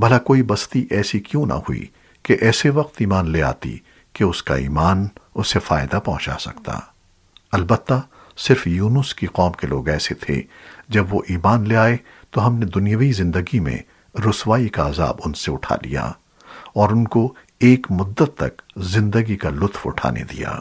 بھلا کوئی بستی ایسی کیوں نہ ہوئی کہ ایسے وقت ایمان لے آتی کہ اس کا ایمان اسے فائدہ پہنچا سکتا۔ البتہ صرف یونس کی قوم کے لوگ ایسے تھے، جب وہ ایمان لے آئے تو ہم نے دنیاوی زندگی میں رسوائی کا عذاب ان سے اٹھا لیا اور ان کو ایک مدت تک زندگی کا لطف اٹھانے دیا۔